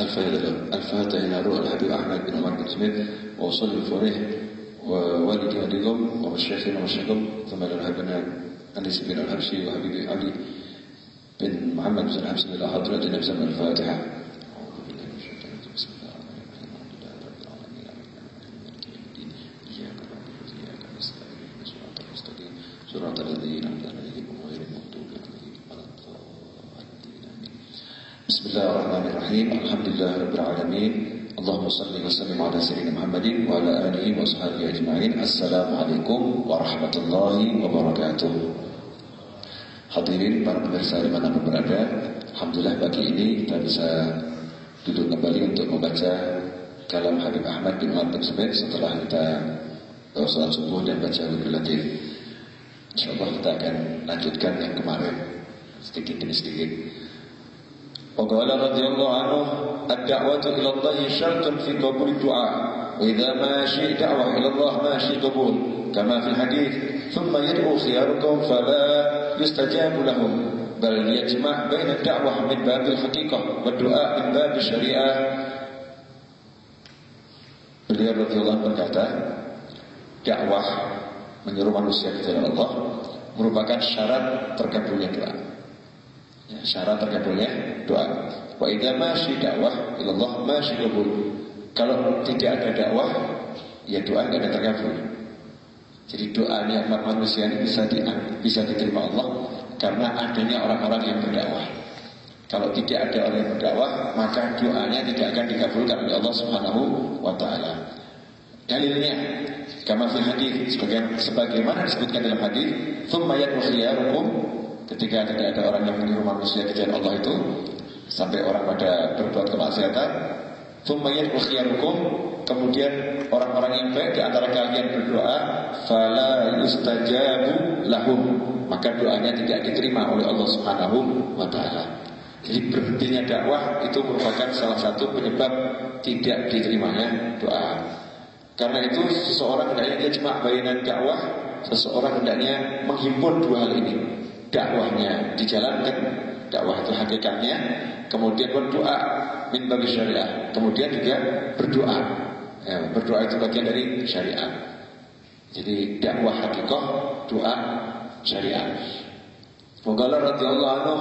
الفاتحة إلى روح الحبيب أحمد بن عمر بن سميث وأصلي الفريح ووالدي والدكم ومشايخنا ومشايخكم ثم إلى الحبيبنا أنس بن الحبشي وحبيبي علي بن محمد بن الحبشي إلى حضرة من الفاتحة. وسلم على سيدنا محمد وعلى آله وصحبه أجمعين السلام عليكم ورحمة الله وبركاته Hadirin para pemirsa dimanapun berada Alhamdulillah pagi ini kita bisa duduk kembali untuk membaca kalam Habib Ahmad bin Umar bin setelah kita sholat subuh dan baca lebih latif. InsyaAllah kita akan lanjutkan yang kemarin sedikit demi sedikit. وقال رضي الله عنه الدعوة إلى الله شرط في قبول الدعاء وإذا ما شيء دعوة إلى الله ما شيء قبول كما في الحديث ثم يدعو خياركم فلا يستجاب لهم بل يجمع بين الدعوة من باب الحقيقة والدعاء من باب الشريعة Beliau radhiyallahu berkata, dakwah menyeru manusia ke jalan Allah merupakan syarat terkabulnya doa. Ya, syarat terkabulnya doa. Wa idza masyi dakwah ilallah masyi qabul. Kalau tidak ada dakwah, ya doa tidak ada terkabul. Jadi doanya umat manusia ini bisa di, bisa diterima Allah karena adanya orang-orang yang berdakwah. Kalau tidak ada orang yang berdakwah, maka doanya tidak akan dikabulkan oleh Allah Subhanahu wa taala. Dalilnya kama fil hadis sebagai sebagaimana disebutkan dalam hadis, "Tsumma yad'u khiyarukum" ketika tidak ada orang yang meniru manusia ke jalan Allah itu sampai orang pada berbuat kemaksiatan, "Tsumma yad'u khiyarukum" kemudian orang-orang yang baik di antara kalian berdoa, "Fala yustajabu lahum" maka doanya tidak diterima oleh Allah Subhanahu wa taala. Jadi berhentinya dakwah itu merupakan salah satu penyebab tidak diterimanya doa. Karena itu seseorang hendaknya dia cuma bayanan dakwah, seseorang hendaknya menghimpun dua hal ini. Dakwahnya dijalankan, dakwah itu hakikatnya, kemudian berdoa min bagi syariah, kemudian juga berdoa. Ya, berdoa itu bagian dari syariat. Jadi dakwah hakikah, doa syariat. Waqala radhiyallahu anhu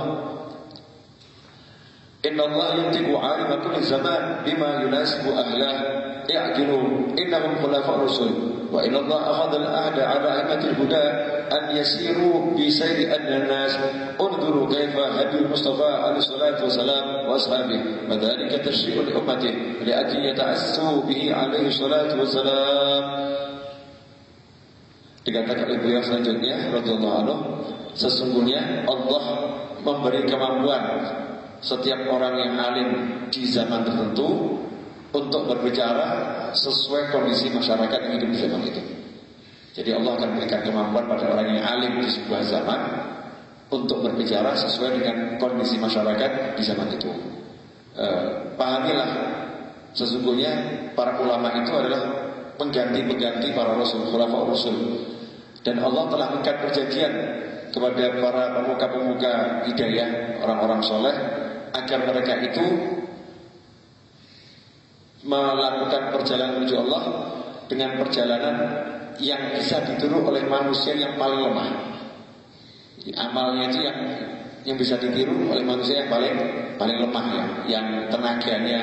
Inna Allah yuntiku alima kulli zaman bima yunasibu ahlah اعقلوا إنهم خلفاء الرسل. وإن الله أخذ العهد على أئمة الهدى أن يسيروا بسير أن الناس. انظروا كيف هدي المصطفى عليه الصلاة والسلام وأصحابه. وذلك تشريع لأمته لأجل يتأسوا به عليه الصلاة والسلام. Dikatakan oleh beliau selanjutnya radhiyallahu anhu sesungguhnya Allah memberi kemampuan setiap orang yang alim di zaman tertentu untuk berbicara sesuai kondisi masyarakat yang hidup di zaman itu. Jadi Allah akan berikan kemampuan pada orang yang alim di sebuah zaman untuk berbicara sesuai dengan kondisi masyarakat di zaman itu. E, pahamilah sesungguhnya para ulama itu adalah pengganti-pengganti para rasul, khulafa rasul. Dan Allah telah mengikat perjanjian kepada para pemuka-pemuka hidayah, orang-orang soleh agar mereka itu melakukan perjalanan menuju Allah dengan perjalanan yang bisa ditiru oleh manusia yang paling lemah. Jadi, amalnya itu yang yang bisa ditiru oleh manusia yang paling paling lemah ya, yang tenaganya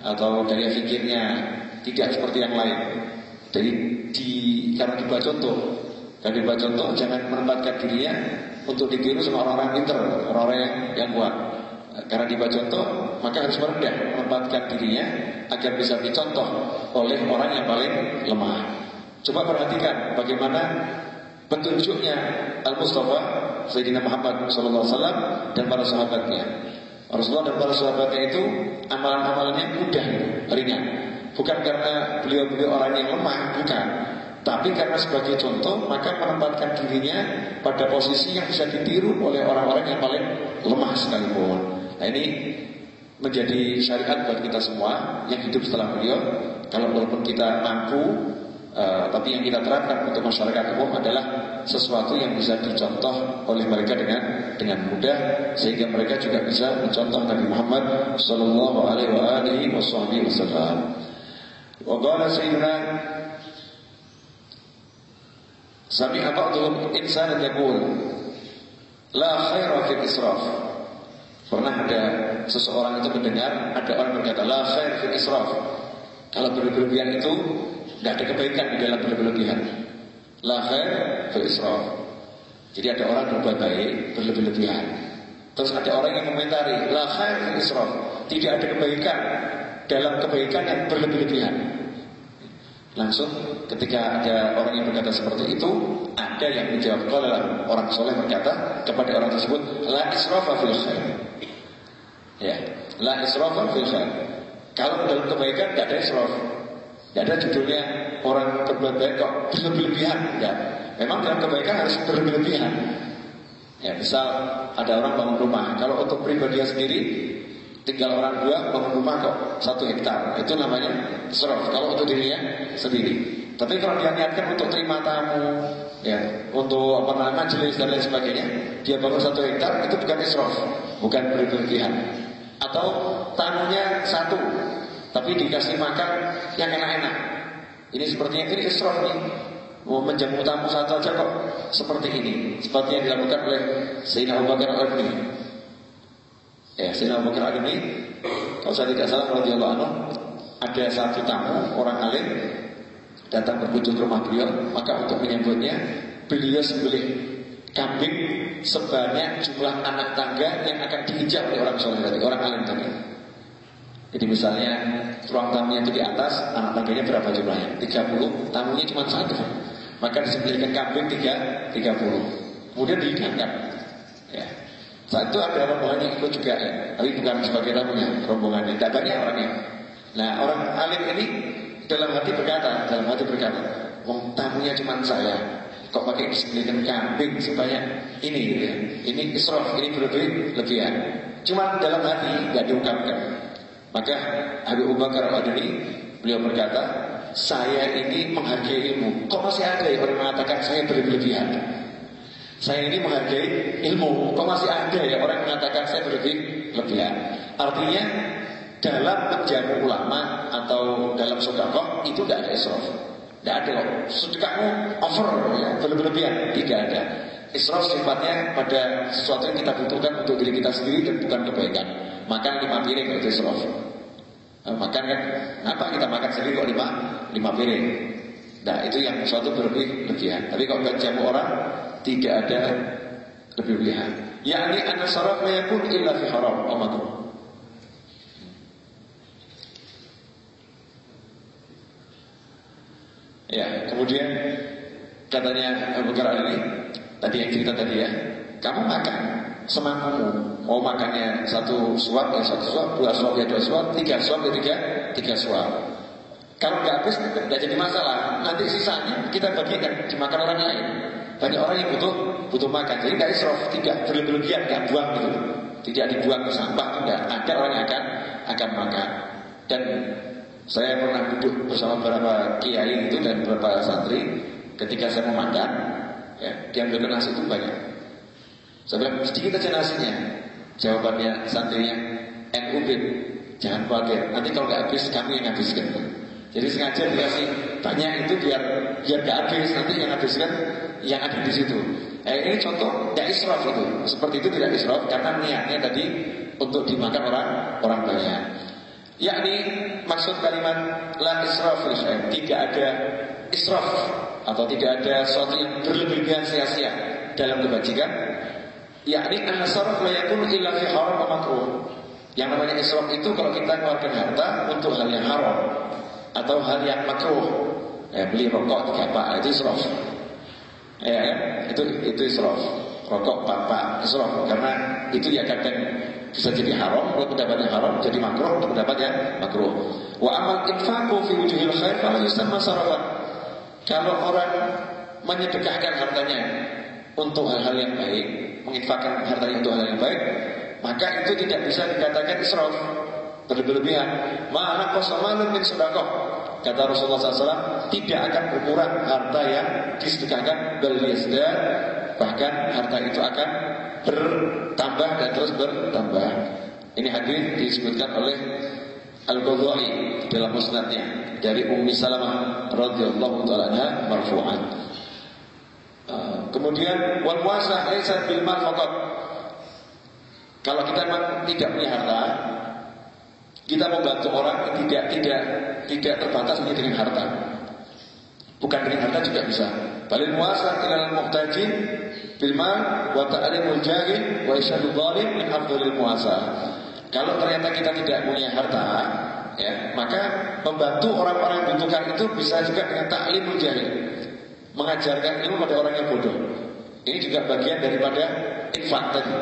atau daya pikirnya tidak seperti yang lain. Jadi di karena dibuat contoh, dan dibuat contoh jangan menempatkan dirinya untuk ditiru sama orang-orang pinter, orang-orang yang, yang kuat. Karena dibuat contoh, maka harus merendah menempatkan dirinya agar bisa dicontoh oleh orang yang paling lemah. Coba perhatikan bagaimana petunjuknya Al-Mustafa Sayyidina Muhammad SAW dan para sahabatnya. Rasulullah dan para sahabatnya itu amalan-amalannya mudah, ringan. Bukan karena beliau-beliau orang yang lemah, bukan. Tapi karena sebagai contoh maka menempatkan dirinya pada posisi yang bisa ditiru oleh orang-orang yang paling lemah sekalipun. Nah ini menjadi syariat buat kita semua yang hidup setelah beliau. Kalau walaupun kita mampu, uh, tapi yang kita terapkan untuk masyarakat umum adalah sesuatu yang bisa dicontoh oleh mereka dengan dengan mudah sehingga mereka juga bisa mencontoh Nabi Muhammad sallallahu alaihi wasallam. Wa qala sayyidina Sami'a ba'dhum insanan yaqul la khaira fil israf. Pernah ada seseorang itu mendengar ada orang berkata la khair fil israf. Kalau berlebihan itu tidak ada kebaikan di dalam berlebihan. La khair fil israf. Jadi ada orang berbuat baik berlebih-lebihan. Terus ada orang yang komentari la khair fil israf. Tidak ada kebaikan dalam kebaikan yang berlebih-lebihan. Langsung ketika ada orang yang berkata seperti itu, ada yang menjawab kalau orang soleh berkata kepada orang tersebut, la israfa fil khair. Ya, la israfa fil khair. Kalau dalam kebaikan tidak ada israf. Tidak ada judulnya orang berbuat baik kok berlebih-lebihan. Ya. Memang dalam kebaikan harus berlebih-lebihan. Ya, misal ada orang bangun rumah. Kalau untuk pribadinya sendiri tinggal orang dua bangun rumah kok satu hektar. Itu namanya israf. Kalau untuk dirinya sendiri. Tapi kalau dia niatkan untuk terima tamu, ya, untuk apa namanya majelis dan lain sebagainya, dia bangun satu hektar itu bukan israf, bukan berlebihan. Atau tamunya satu, tapi dikasih makan yang enak-enak. Ini sepertinya ini israf nih. Mau menjamu tamu satu aja kok seperti ini. Seperti yang dilakukan oleh Sayyidina Abu Bakar al Ya, Sayyidina Abu Bakar al kalau saya tidak salah kalau dia ada satu tamu orang alim datang berkunjung ke rumah beliau, maka untuk menyambutnya beliau sembelih kambing sebanyak jumlah anak tangga yang akan diinjak oleh orang soleh tadi, orang alim tadi. Jadi misalnya ruang tamunya itu di atas, anak tangganya berapa jumlahnya? 30, tamunya cuma satu. Maka disembelihkan kambing 3, 30. Kemudian dihidangkan. Ya. Saat itu ada rombongan yang ikut juga ya, tapi bukan sebagai tamunya, rombongannya. Tidak banyak orangnya. Nah orang alim ini dalam hati berkata, dalam hati berkata, wong tamunya cuma saya. Kok pakai disembelihkan kambing sebanyak ini gitu ya. Ini israf, ini berlebih lebihan. Cuma dalam hati nggak diungkapkan. Maka Habib Abu Bakar Al-Adani beliau berkata, saya ini menghargai ilmu. Kok masih ada yang mengatakan saya berlebihan? Saya ini menghargai ilmu. Kok masih ada ya orang mengatakan saya berlebihan? Artinya dalam menjamu ulama atau dalam sodakoh itu tidak ada israf. Tidak ada loh. Sedekahmu over ya, berlebihan. Tidak ada. Israf sifatnya pada sesuatu yang kita butuhkan untuk diri kita sendiri dan bukan kebaikan. Makan lima piring itu israf. Nah, makan kan, kenapa kita makan sendiri kok lima, lima piring? Nah itu yang sesuatu berlebih lebihan. Tapi kalau jamu orang tidak ada lebih lebihan. Ya ini anak saraf pun illa fi haram. Ya, kemudian katanya Abu Bakar ini Tadi yang cerita tadi ya, kamu makan semampumu. Mau makannya satu suap ya satu suap, dua suap ya dua suap, tiga suap ya tiga, tiga suap. Kalau nggak habis nggak jadi masalah. Nanti sisanya kita bagikan dimakan orang lain. Banyak orang yang butuh butuh makan. Jadi nggak israf, tidak berlebihan, nggak buang gitu. Tidak dibuang ke sampah, tidak. Ada orang yang akan akan makan. Dan saya pernah duduk bersama beberapa kiai itu dan beberapa santri ketika saya mau makan ya, diambilkan nasi itu banyak. Saya bilang sedikit aja nasinya. Jawabannya santrinya NUB, jangan khawatir. Nanti kalau nggak habis kami yang habiskan. Jadi sengaja dikasih banyak itu biar biar nggak habis. Nanti yang habiskan yang ada di situ. Eh, ini contoh tidak israf itu. Seperti itu tidak israf karena niatnya tadi untuk dimakan orang orang banyak. Yakni maksud kalimat la israf tidak ada israf atau tidak ada sesuatu yang berlebihan sia-sia dalam kebajikan yakni an-nasarf la yakun illa fi haram yang namanya israf itu kalau kita keluarkan harta untuk hal yang haram atau hal yang makruh. Eh, beli rokok tiga pak itu israf. Ya, ya itu itu israf. Rokok pak israf. Karena itu ya kadang bisa jadi haram kalau pendapatnya haram jadi makruh. Untuk pendapatnya makruh. Wa amal infaqu fi wujuhil khair fala yusamma sarafan kalau orang menyedekahkan hartanya untuk hal-hal yang baik, menginfakkan hartanya untuk hal yang baik, maka itu tidak bisa dikatakan israf. Berlebihan. Ma'ana qasamalun min sedekah. Kata Rasulullah SAW, tidak akan berkurang harta yang disedekahkan bel bahkan harta itu akan bertambah dan terus bertambah. Ini hadis disebutkan oleh Al-Ghazali dalam musnadnya dari Ummi Salamah radhiyallahu taala anha marfu'an. Uh, kemudian wal muasah laisa bil. Kalau kita memang tidak punya harta, kita membantu orang tidak tidak tidak terbatas hanya dengan harta. Bukan dengan harta juga bisa. Balil muasa ilal muhtajin bil mal wa ta'limul jahil wa isyadu zalim min afdhalil muasa. Kalau ternyata kita tidak punya harta, ya, maka membantu orang-orang yang membutuhkan itu bisa juga dengan taklimul jahil. Mengajarkan ilmu pada orang yang bodoh. Ini juga bagian daripada infak tadi.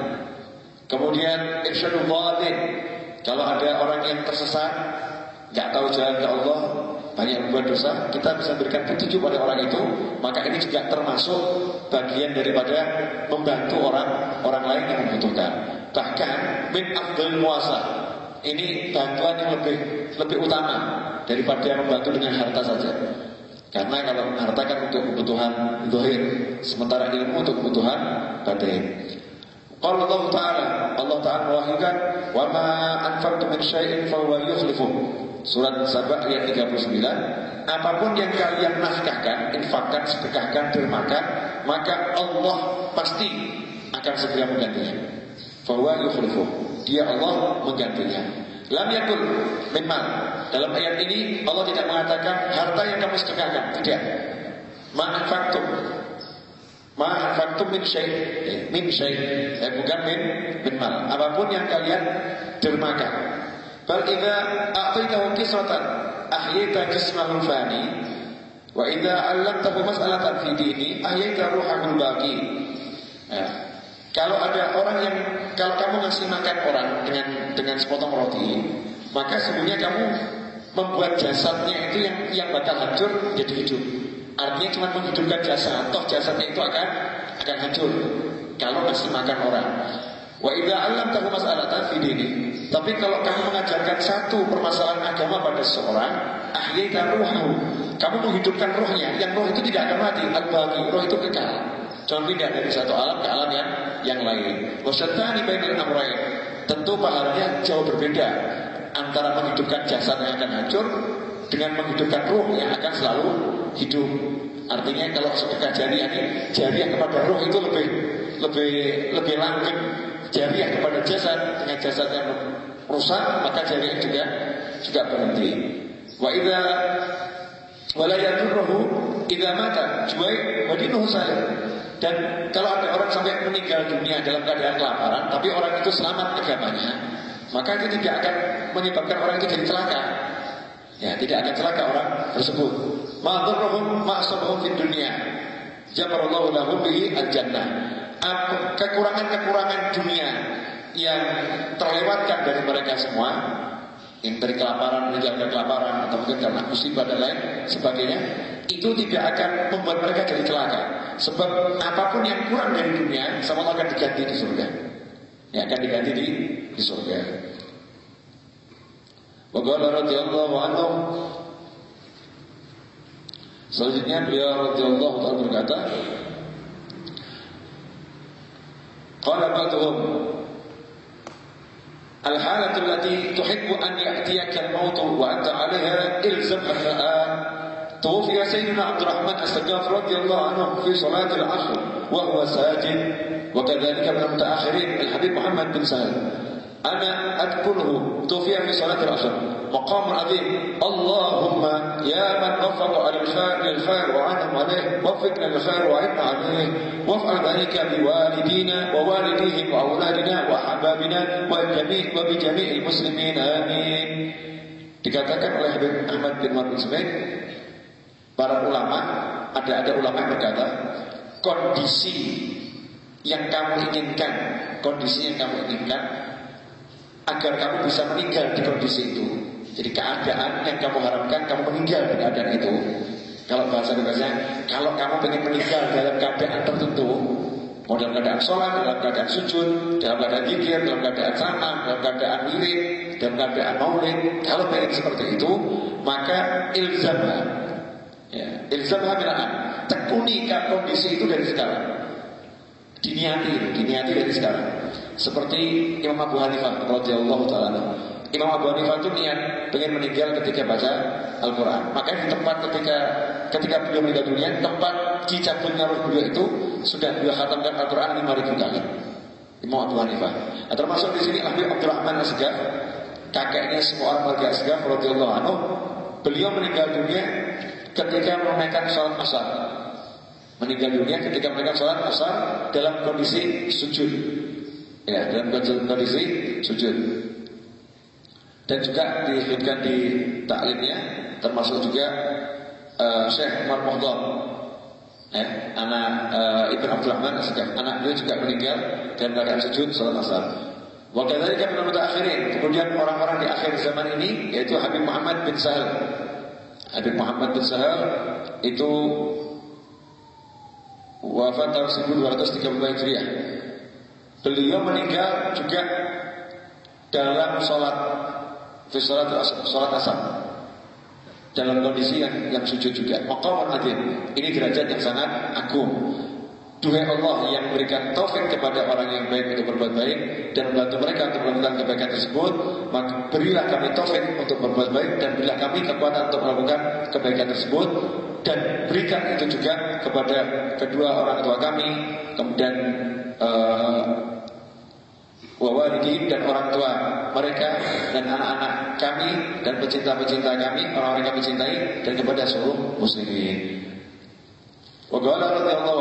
Kemudian irsyadul zalim kalau ada orang yang tersesat, nggak tahu jalan ke Allah, banyak membuat dosa, kita bisa berikan petunjuk pada orang itu, maka ini juga termasuk bagian daripada membantu orang orang lain yang membutuhkan. Bahkan min afdal muasa ini bantuan yang lebih lebih utama daripada membantu dengan harta saja. Karena kalau harta kan untuk kebutuhan dohir, sementara ilmu untuk kebutuhan batin. Qala Allah Ta'ala Allah Ta'ala mewahyukan Wa ma anfaqtu min syai'in fahuwa yukhlifu Surat Sabah ayat 39 Apa pun yang kalian nafkahkan Infakkan, sedekahkan, dermakan Maka Allah pasti Akan segera menggantinya. Fahuwa yukhlifu Dia Allah menggantinya. Lam yakul min Dalam ayat ini Allah tidak mengatakan Harta yang kamu sedekahkan. Tidak Ma'anfaktum Ma'anfaktum min syait Min syait eh, Bukan min, min mal. Apa pun yang kalian dermakan. Bal idha a'taitahu kisratan Ahyaita jismahul fani Wa idha allamtahu mas'alatan fi dini Ahyaita ruhahul bagi ya. Kalau ada orang yang Kalau kamu ngasih makan orang Dengan dengan sepotong roti Maka sebenarnya kamu Membuat jasadnya itu yang yang bakal hancur Jadi hidup Artinya cuma menghidupkan jasad, toh jasadnya itu akan akan hancur kalau masih makan orang. Wa idza tahu masalah fi dini. Tapi kalau kamu mengajarkan satu permasalahan agama pada seseorang, ahyaita ruhahu. Kamu menghidupkan rohnya, yang roh itu tidak akan mati, al-baqi, roh itu kekal. Jangan pindah dari satu alam ke alam yang yang lain. Wasyatani bainal amrayn. Tentu pahalanya jauh berbeda antara menghidupkan jasad yang akan hancur dengan menghidupkan ruh yang akan selalu hidup. Artinya kalau sedekah jariah jariah kepada ruh itu lebih lebih lebih langgeng. Jariah kepada jasad dengan jasad yang rusak maka jariah juga juga berhenti. Wa idza wala yadurruhu idza mata juai wa dinuhu Dan kalau ada orang sampai meninggal dunia dalam keadaan kelaparan, tapi orang itu selamat agamanya, maka itu tidak akan menyebabkan orang itu jadi celaka. Ya, tidak akan celaka orang tersebut. Ma'dzurruhum ma'asabahum fid dunia. Jabarallahu lahum bihi al-jannah. Kekurangan-kekurangan dunia yang terlewatkan dari mereka semua yang dari kelaparan meninggal kelaparan atau mungkin karena musibah dan lain sebagainya itu tidak akan membuat mereka jadi celaka sebab apa pun yang kurang dari dunia sama akan diganti di surga ya akan diganti di di surga Waqala radhiyallahu anhu Selanjutnya beliau radhiyallahu taala berkata Qala ba'dhum الحالة التي تحب أن يأتيك الموت وأنت عليها إلزم الثاء توفي سيدنا عبد الرحمن السقاف رضي الله عنه في صلاة العصر وهو ساجد وكذلك من المتأخرين الحبيب محمد بن سهل أنا أذكره توفي في صلاة العصر مقام عظيم اللهم يا من وفق على الخير للخير وعنهم عليه وفقنا للخير وعنا عليه وافعل ذلك بوالدينا ووالديهم وأولادنا وأحبابنا وجميع وبجميع المسلمين آمين Dikatakan oleh Habib Ahmad bin Muhammad bin Para ulama Ada ada ulama yang berkata Kondisi Yang kamu inginkan Kondisi yang kamu inginkan agar kamu bisa meninggal di kondisi itu. Jadi keadaan yang kamu harapkan kamu meninggal di keadaan itu. Kalau bahasa Indonesia, kalau kamu ingin meninggal dalam keadaan tertentu, mau dalam keadaan sholat, dalam keadaan sujud, dalam keadaan zikir, dalam keadaan sama, dalam keadaan wirid, dan keadaan maulid, kalau pengen seperti itu, maka ilzamah. Ya, ilzamah bilaan. Tekuni kondisi itu dari sekarang. Diniati, diniati dari sekarang. Seperti Imam Abu Hanifah radhiyallahu taala. Imam Abu Hanifah itu niat pengen meninggal ketika baca Al-Quran. Makanya di tempat ketika ketika beliau meninggal dunia, tempat cicatnya roh beliau itu sudah beliau khatamkan Al-Quran 5000 kali. Imam Abu Hanifah. Nah, termasuk di sini Abu Abdurrahman Asgaf, kakeknya semua orang warga Asgaf radhiyallahu anhu, beliau meninggal dunia ketika menunaikan sholat asar. Meninggal dunia ketika menunaikan sholat asar dalam kondisi sujud. Ya, dalam kondisi sujud. Dan juga disebutkan di taklimnya termasuk juga uh, Syekh Umar Muhdam eh, anak uh, Ibn Abdurrahman Asgaf anak beliau juga meninggal dan keadaan sujud salat asar. Waktu dari kan akhirin. Kemudian orang-orang di akhir zaman ini yaitu Habib Muhammad bin Sahal. Habib Muhammad bin Sahal itu wafat tahun 1232 Hijriah. Beliau meninggal juga dalam sholat, sholat, sholat asar dalam kondisi yang, yang sujud juga. Maqamun adil. Ini derajat yang sangat agung. Duhai Allah yang memberikan taufik kepada orang yang baik untuk berbuat baik dan membantu mereka untuk melakukan kebaikan tersebut, maka berilah kami taufik untuk berbuat baik dan berilah kami kekuatan untuk melakukan kebaikan tersebut dan berikan itu juga kepada kedua orang tua kami, kemudian uh, wawalidihim dan orang tua mereka dan anak-anak kami dan pecinta-pecinta kami, orang-orang yang kami cintai dan kepada seluruh muslimin. Wa qala radhiyallahu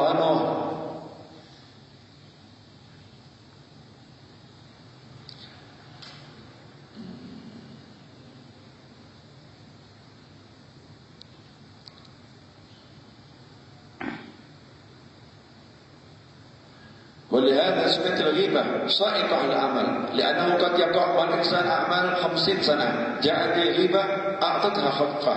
ولهذا سمعت الغيبة صائقة العمل لأنه قد يقع والإنسان أعمال خمسين سنة. جاء في غيبة أعطتها خطفة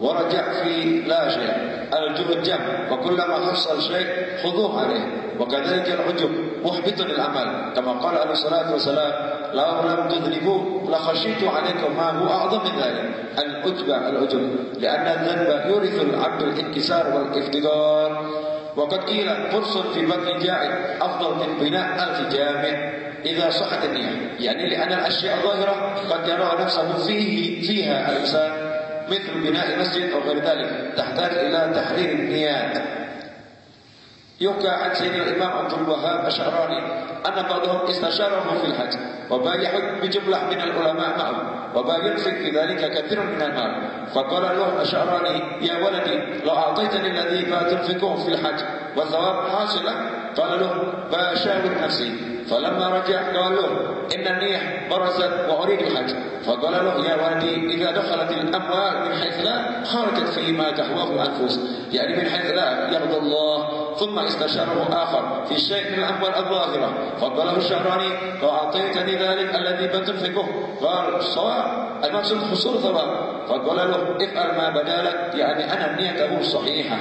ورجع في لا شيء الجهد جم وكلما حصل شيء خذوه عليه. وكذلك العجب محبط للعمل كما قال عليه الصلاة والسلام لو لم تذنبوا لخشيت عليكم ما هو أعظم من ذلك. العجب العجب لأن الذنب يورث العبد الانكسار والافتقار وقد قيل قرص في بطن جائع أفضل من بناء ألف جامع إذا صحت النية. يعني لأن الأشياء الظاهرة قد يرى نفسه فيه فيها الإنسان مثل بناء مسجد أو غير ذلك. تحتاج إلى تحرير النيات. يحكى عن سيدنا الإمام عبد الوهاب الشعراني أن بعضهم استشاره في الحج وبا يحج بجملة من العلماء معه وبا ينفق في ذلك كثير من المال فقال له الشعراني يا ولدي لو أعطيتني الذي تنفقه في الحج والثواب حاصلة؟ قال له بشاور نفسي فلما رجع قال له إن النيح برزت وأريد الحج. فقال له يا ولدي إذا دخلت الأموال من حيث لا خرجت فيما تهواه الأنفس. يعني من حيث لا يرضى الله ثم استشاره آخر في شيء من الأموال الظاهرة فقال له الشهراني فأعطيتني ذلك الذي بتنفقه قال صواب المقصود حصول ثواب فقال له افعل ما بدالك يعني أنا نيته صحيحة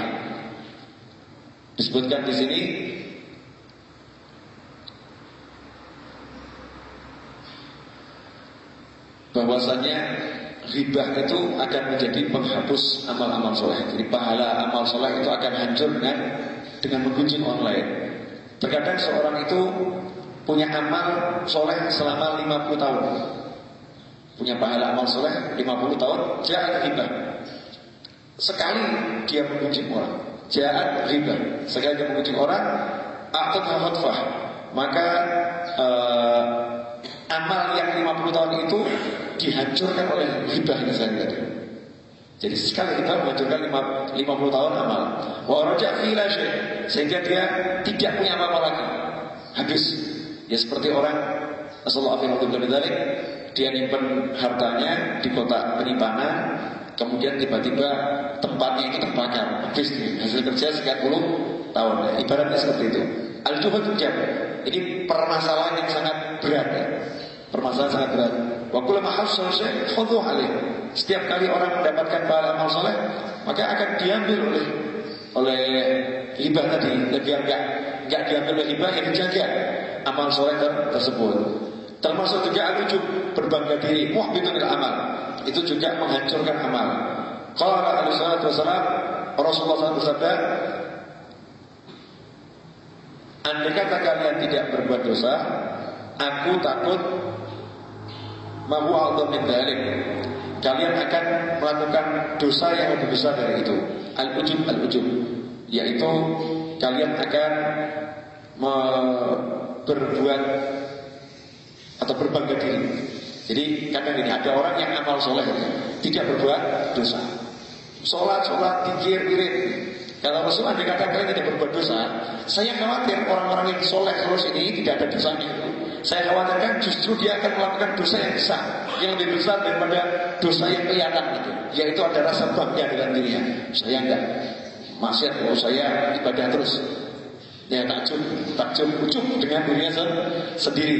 disebutkan di sini bahwasanya ribah itu akan menjadi penghapus amal-amal soleh. Jadi pahala amal soleh itu akan hancur dengan dengan menggunjing online. Terkadang seorang itu punya amal soleh selama 50 tahun. Punya pahala amal soleh 50 tahun, jahat ribah. Sekali dia menggunjing orang, jahat ribah. Sekali dia menggunjing orang, akut hafat Maka uh, amal yang 50 tahun itu dihancurkan oleh ini saya tadi. Jadi sekali hibah menghancurkan 50 tahun amal. Wa raja fi sehingga dia tidak punya apa-apa lagi. Habis. Ya seperti orang SAW dia nyimpen hartanya di kotak penyimpanan kemudian tiba-tiba tempatnya itu terbakar habis nih hasil kerja sekian puluh tahun ya. ibaratnya seperti itu al-juhud ini permasalahan yang sangat berat ya. permasalahan sangat berat Wa kullama hasal. Setiap kali orang mendapatkan pahala amal soleh, maka akan diambil oleh oleh hibah tadi, biar enggak enggak diambil oleh hibah yang dijaga amal soleh tersebut. Termasuk juga al-ujub, berbangga diri, muhbitunil amal. Itu juga menghancurkan amal. Kalau ada salatu wasalam, Rasulullah SAW bersabda, Andai kata kalian tidak berbuat dosa, aku takut Mahu Allah min Kalian akan melakukan dosa yang lebih besar dari itu. Al-ujub al-ujub, yaitu kalian akan berbuat atau berbangga diri. Jadi kadang ini ada orang yang amal soleh tidak berbuat dosa. Sholat, sholat, dikir, irit. Kalau Rasulullah dikatakan tidak berbuat dosa, saya khawatir orang-orang yang soleh terus ini tidak ada dosanya. Saya khawatirkan justru dia akan melakukan dosa yang besar, yang lebih besar daripada dosa yang kelihatan itu. Yaitu ada rasa bangga dengan dirinya. Saya enggak maksiat, kalau saya ibadah terus. Ya takjub, takjub, ujub dengan dirinya sendiri.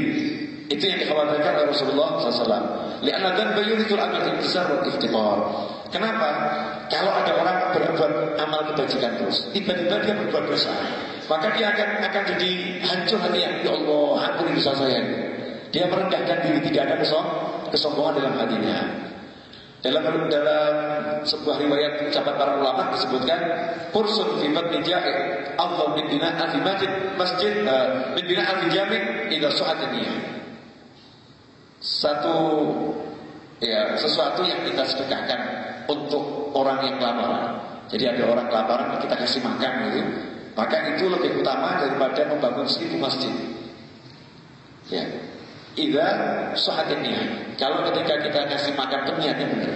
Itu yang dikhawatirkan oleh Rasulullah SAW. Lianna dan bayunitul amal besar wa iftiqar. Kenapa? Kalau ada orang berbuat amal kebajikan terus, tiba-tiba dia berbuat dosa, maka dia akan akan jadi hancur hati Ya Allah, ampuni dosa saya. Dia merendahkan diri, tidak ada kesong, kesombongan dalam hatinya. Dalam dalam sebuah riwayat ucapan para ulama disebutkan kursun fi batni jahil Allah min bina masjid masjid min bina al jami' ila su'ataniyah satu ya sesuatu yang kita sedekahkan untuk orang yang kelaparan. Jadi ada orang kelaparan kita kasih makan gitu. Maka itu lebih utama daripada membangun seribu masjid. Ya. Ida sahatinnya. Kalau ketika kita kasih makan niatnya benar.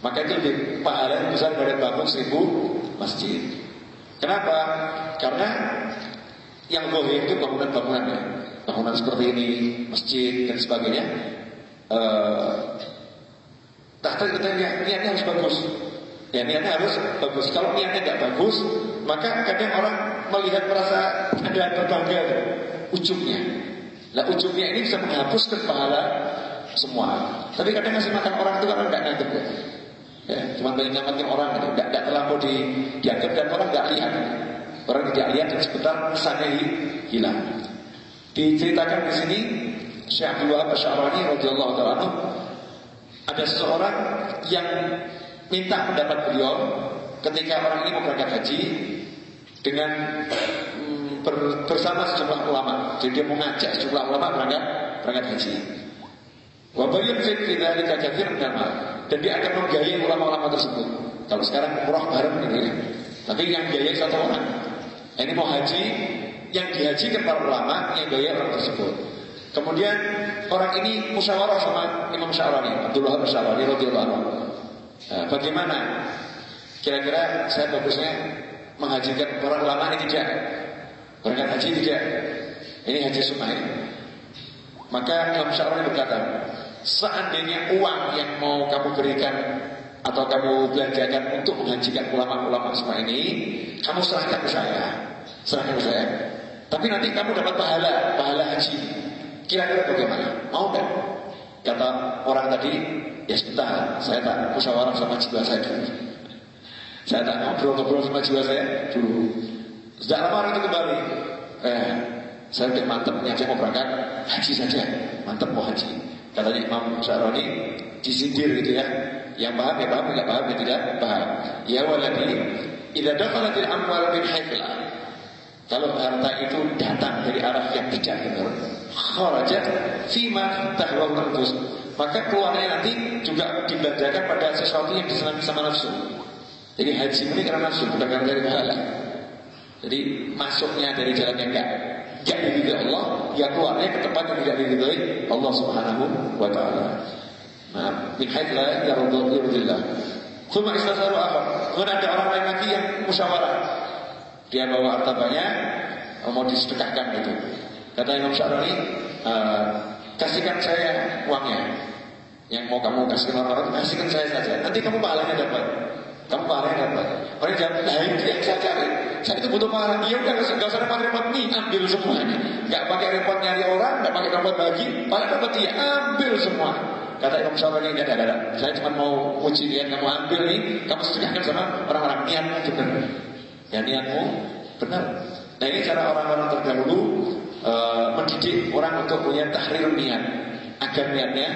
Maka itu lebih pahala besar dari bangun seribu masjid. Kenapa? Karena yang boleh itu bangunan-bangunannya bangunan seperti ini, masjid dan sebagainya. Uh, tak kita niat, niatnya harus bagus. Ya niatnya harus bagus. Kalau niatnya tidak bagus, maka kadang orang melihat merasa ada berbangga ujungnya. Nah ujungnya ini bisa menghapuskan pahala semua. Tapi kadang ngasih makan orang itu kan nggak nganggep ya. Cuma pengen orang itu, nggak nggak terlampau di, dianggap dan orang nggak lihat. Orang tidak lihat dan sebentar kesannya hilang. Diceritakan di sini Syekh Abdul Wahab Asy'arani radhiyallahu taala ada seseorang yang minta pendapat beliau ketika orang ini mau berangkat haji dengan mm, ber, bersama sejumlah ulama. Jadi dia mau ngajak sejumlah ulama berangkat berangkat haji. Wabayun fit dzalika katsir dan dia akan menggayai ulama-ulama tersebut. Kalau sekarang umroh bareng gitu ya. Tapi yang gaya satu orang. Ini mau haji yang dihajikan para ulama yang gaya orang tersebut. Kemudian orang ini musyawarah sama Imam Syarani, Abdullah Syarani anhu. Nah, bagaimana? Kira-kira saya bagusnya menghajikan para ulama ini tidak? Berangkat haji tidak? Ini haji sunnah ini. Maka Imam Syarani berkata, seandainya uang yang mau kamu berikan atau kamu belanjakan untuk menghajikan ulama-ulama semua ini, kamu serahkan ke saya. Serahkan ke saya. Tapi nanti kamu dapat pahala, pahala haji. Kira-kira bagaimana? Mau kan? Kata orang tadi, ya sebentar, saya tak musyawarah sama jiwa saya dulu. Saya tak ngobrol-ngobrol sama jiwa saya dulu. Sejak lama itu kembali. Eh, saya udah mantep nih, saya mau berangkat haji saja. Mantep mau haji. Katanya Imam Syaroni disindir gitu ya. Yang paham ya paham, tidak paham ya tidak paham. Ya waladi, idza dakhalatil amwal min haitsil kalau harta itu datang dari arah yang tidak benar, kharajat fima tahwa nafs. Maka keluarnya nanti juga dibelanjakan pada sesuatu yang disenangi sama nafsu. Jadi haji ini karena nafsu, bukan karena dari pahala. Jadi masuknya dari jalan yang enggak enggak diridhoi Allah, ya keluarnya ke tempat yang tidak diridhoi Allah Subhanahu wa taala. Nah, min haitsu la yarudillah. Kuma istasaru akhar. Kemudian ada orang lain lagi yang musyawarah. Dia bawa harta banyak, mau disedekahkan gitu. Kata Imam Syarani, e, kasihkan saya uangnya. Yang mau kamu kasihkan orang-orang, kasihkan saya saja. Nanti kamu pahalanya dapat. Kamu pahalanya dapat. Orang jangan, nah itu yang saya cari. Saya itu butuh pahala. Ya udah, nggak usah repot-repot nih, ambil semuanya. Nggak pakai repot nyari orang, nggak pakai repot bagi. Paling dapat dia, ambil semua. Kata Imam Syarani, tidak ada. Saya cuma mau uji dia, kamu ambil nih, kamu sedekahkan sama orang-orang niatnya benar. Ya niatmu benar. Nah ini cara orang-orang terdahulu e, mendidik orang untuk punya tahrir niat. agar niatnya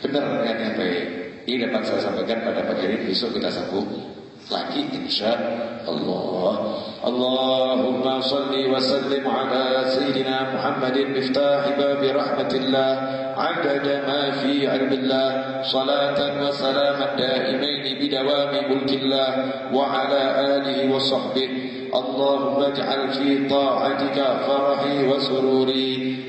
benar niat yang baik. Ini dapat saya sampaikan pada pagi ini besok kita sambut lagi insya Allah. Allahumma salli wa sallim ala sayyidina Muhammadin miftah bab rahmatillah adada ma fi ilmillah salatan wa salaman daimain bidawami mulkillah wa ala alihi wa Allahumma ij'al fi ta'atika farahi wa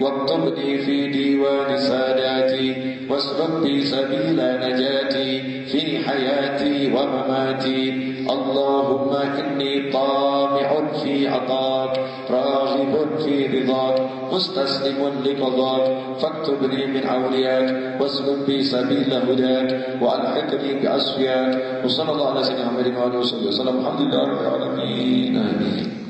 واكتبني في ديوان ساداتي واسلك بي سبيل نجاتي في حياتي ومماتي. اللهم إني طامع في عطاك راغب في رضاك مستسلم لقضاك. فاكتبني من أولياك واسلك بي سبيل هداك وألحقني بأصفياك وصلى الله على سيدنا محمد وعلى آله وصحبه وسلم. الحمد لله رب العالمين.